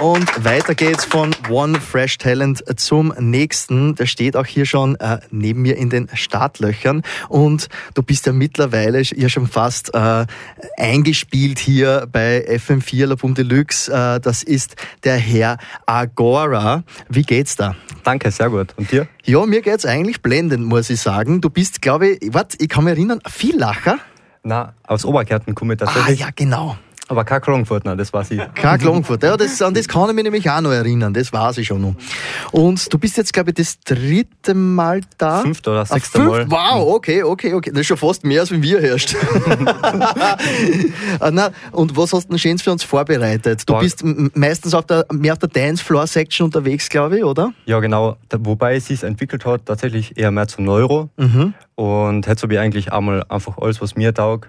Und weiter geht's von One Fresh Talent zum nächsten. Der steht auch hier schon äh, neben mir in den Startlöchern. Und du bist ja mittlerweile ja schon fast äh, eingespielt hier bei FM4 Labum Deluxe. Äh, das ist der Herr Agora. Wie geht's da? Danke, sehr gut. Und dir? Ja, mir geht's eigentlich blendend, muss ich sagen. Du bist, glaube ich, warte, ich kann mich erinnern, viel Lacher. Na, aus Obergärten komme ich ah, tatsächlich. Ah, ja, genau. Aber kein nein, das weiß ich. Kein Klangfurtner, ja, das, an das kann ich mich nämlich auch noch erinnern, das weiß ich schon noch. Und du bist jetzt, glaube ich, das dritte Mal da. Fünfte oder ah, sechste ah, Mal. Wow, okay, okay, okay. Das ist schon fast mehr, als wenn wir herrscht. Ah, Na, und was hast du denn Schönes für uns vorbereitet? Du bist meistens auf der, mehr auf der Dance-Floor-Section unterwegs, glaube ich, oder? Ja, genau. Wobei es sich entwickelt hat, tatsächlich eher mehr zum Neuro. Mhm. Und hätte so wie eigentlich einmal einfach alles, was mir taugt,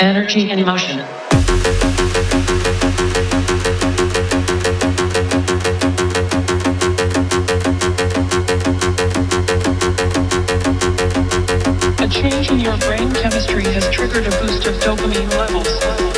energy, and emotion. A change in your brain chemistry has triggered a boost of dopamine levels.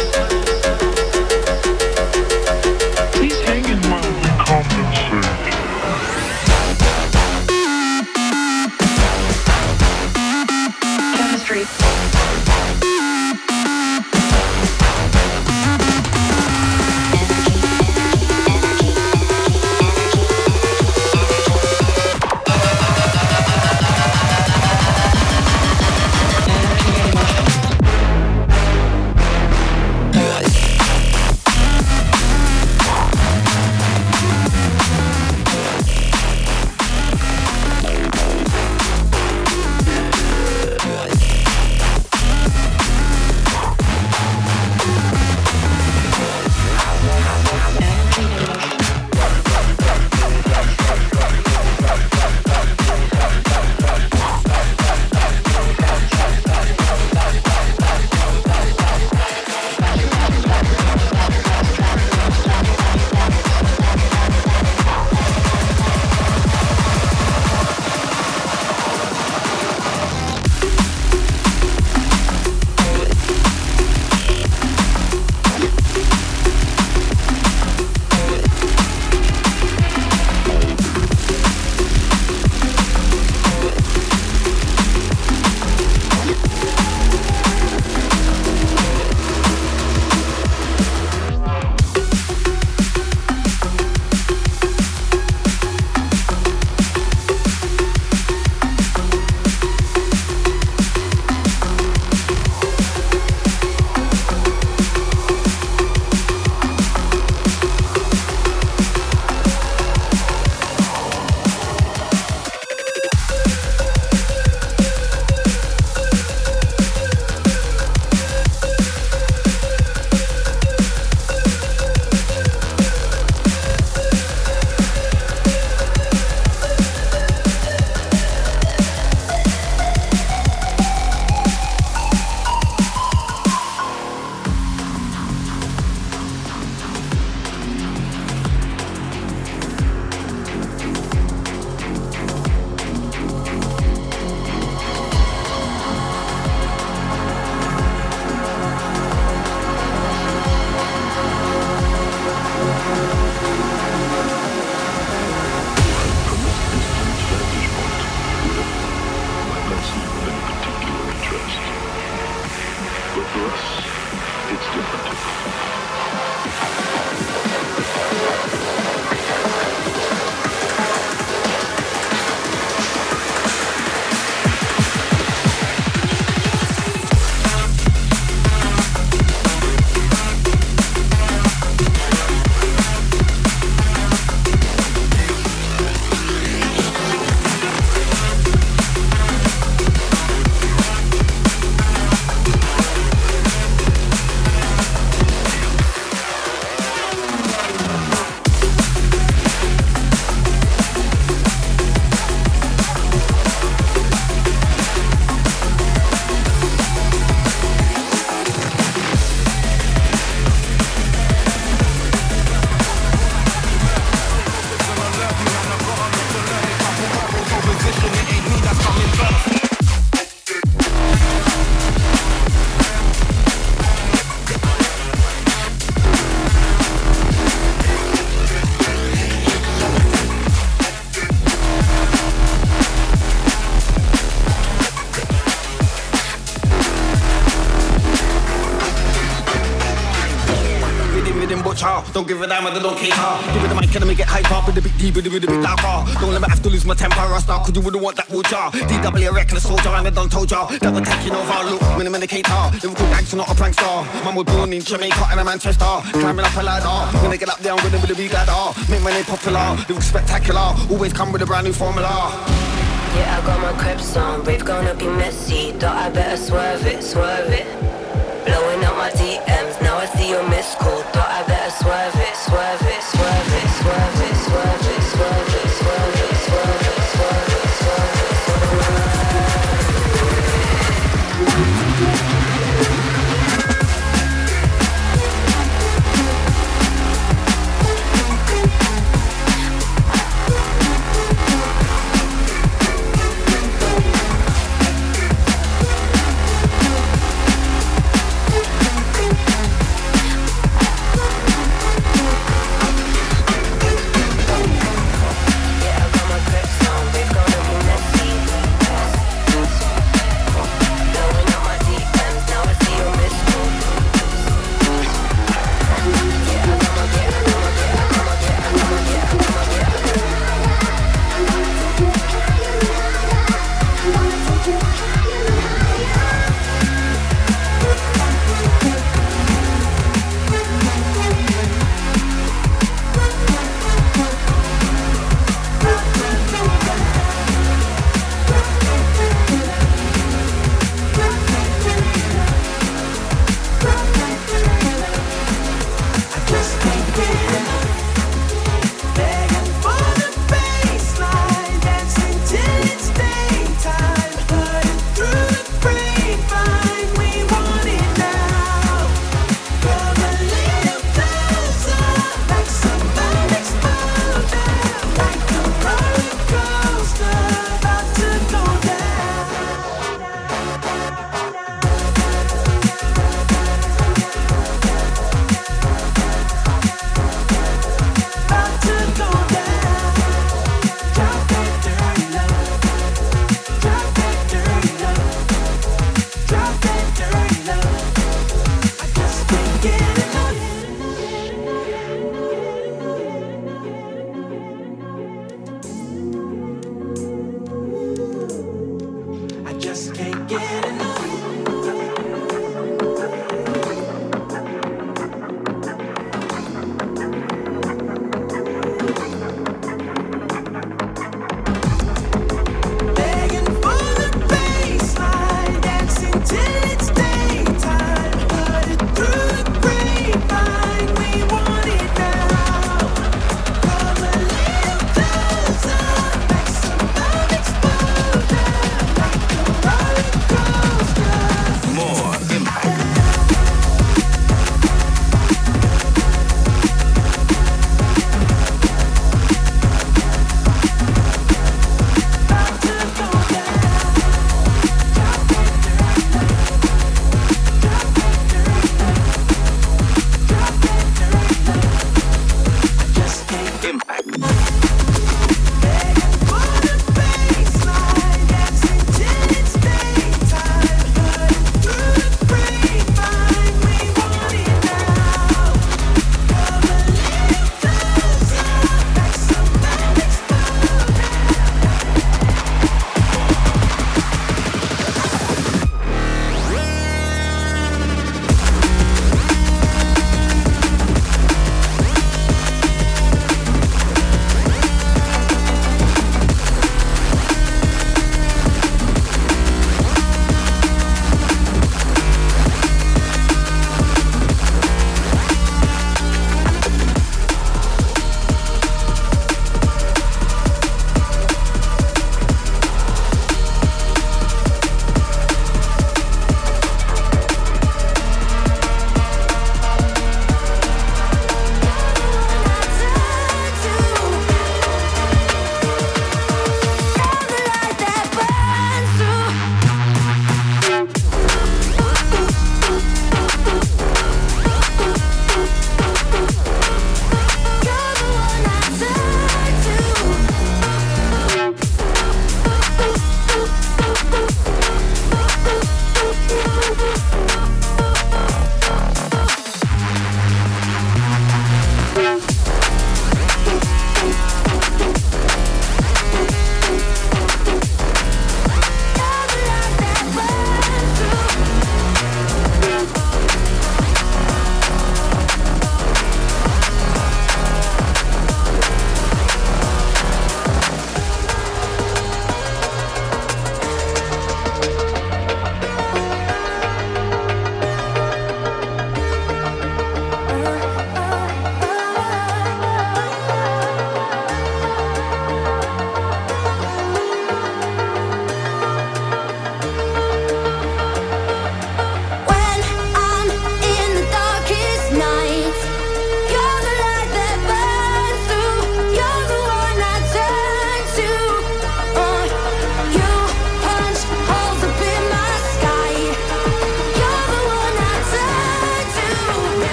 don't give a damn, I don't care. Give it the mic, can I make it hype up? With a bit deeper, with a bit darker. Don't let me have to lose my temper, I start, cause you wouldn't want that wood jar. DW, a reckless soldier, I'm a done told ya. Double taking over, look, I'm in a medicator. Liverpool gangster, not a prank star. Mum was born in Jamaica and a Manchester. Climbing up a ladder. When they get up there, I'm gonna with the big ladder. Make my name popular, look spectacular. Always come with a brand new formula. Yeah, I got my crepes on, rave gonna be messy. Thought I better swerve it, swerve it. Blowing up my DMs, now I see your missed call it, swerve it.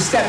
step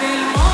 del mundo.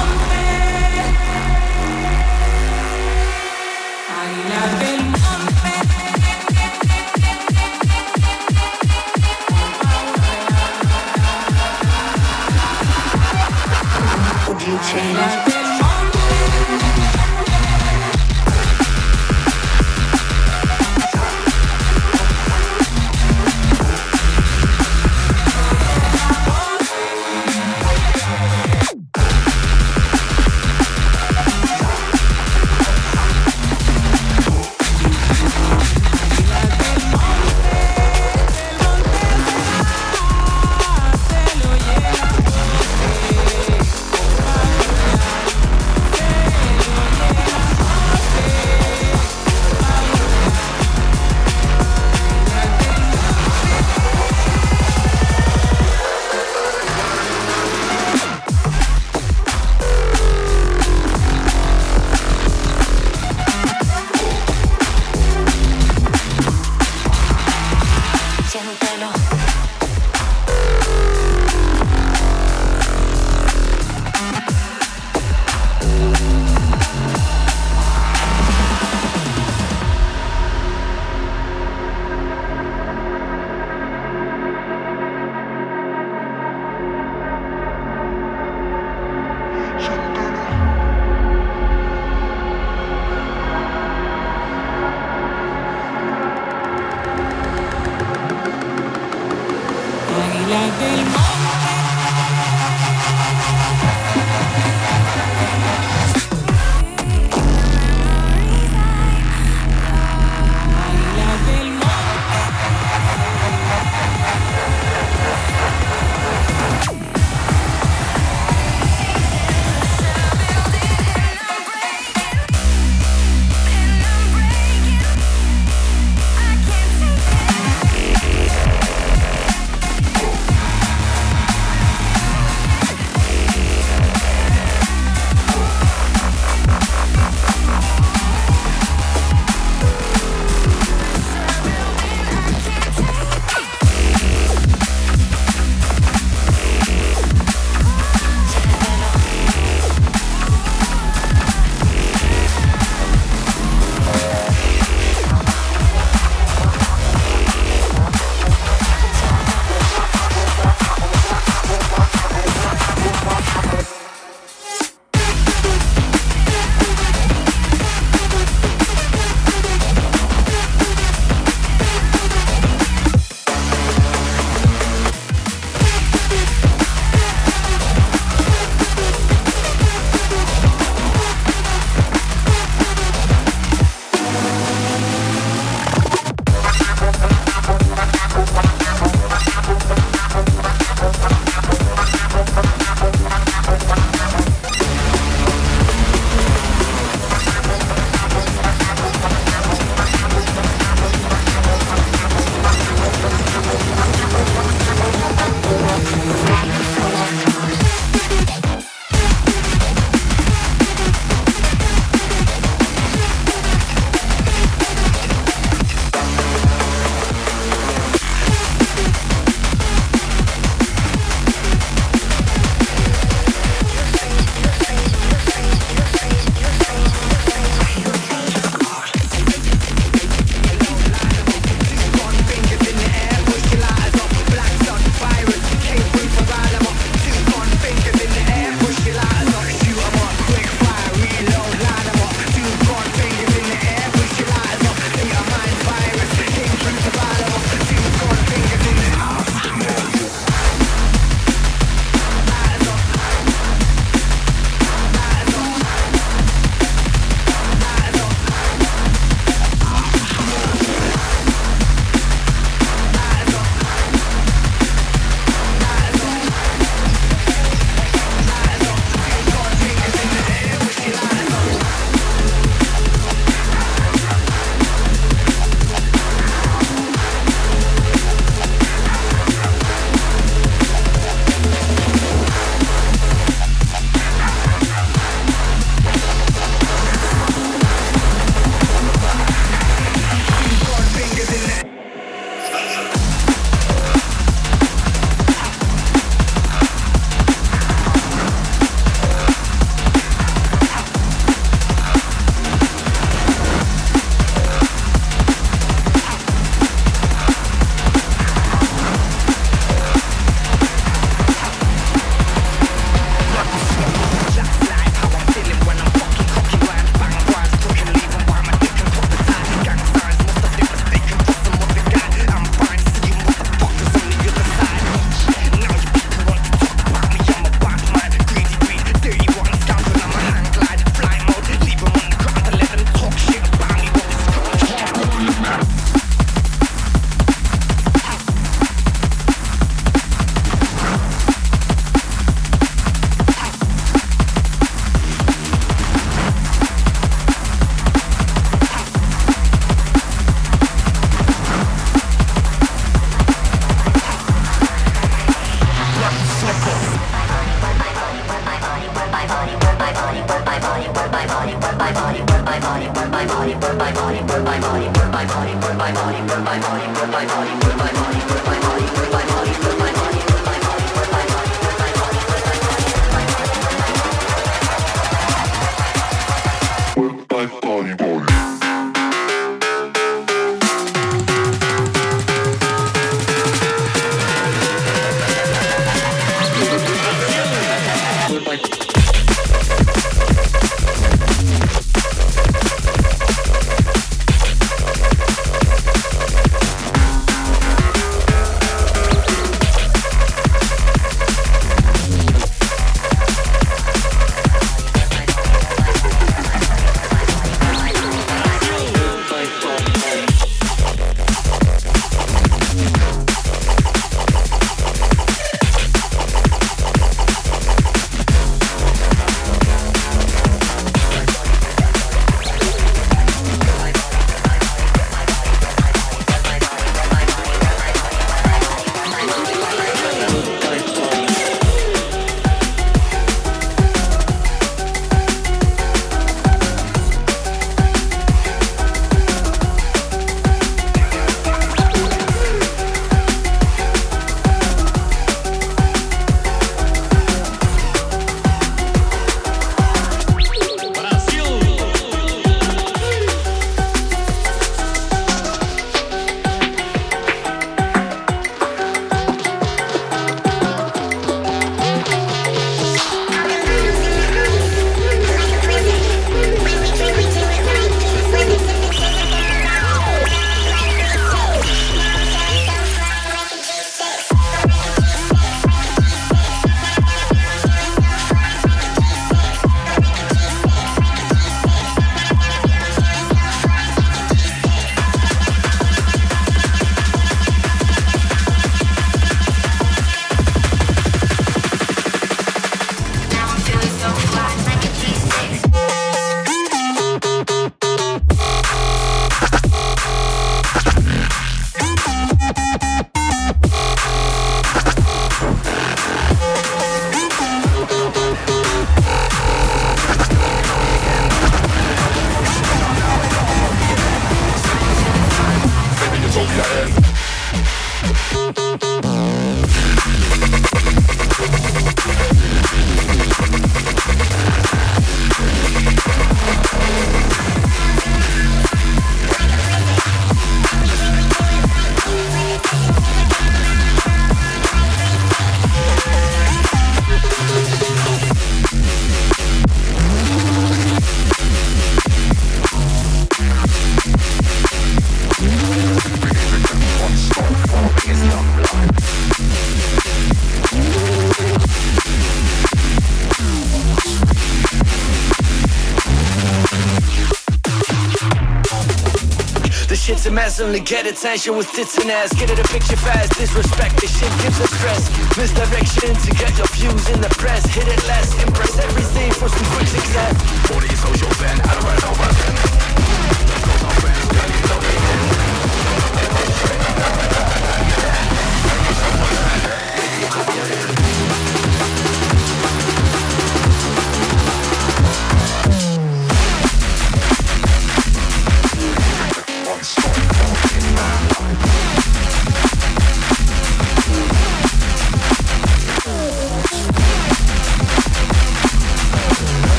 to get attention with tits and ass. Get it a picture fast, disrespect the shit gives us stress. Misdirection to get your views in the press. Hit it less, impress everything for some quick success. 40 social fan, I don't run over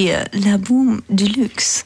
Euh, la Boom du luxe.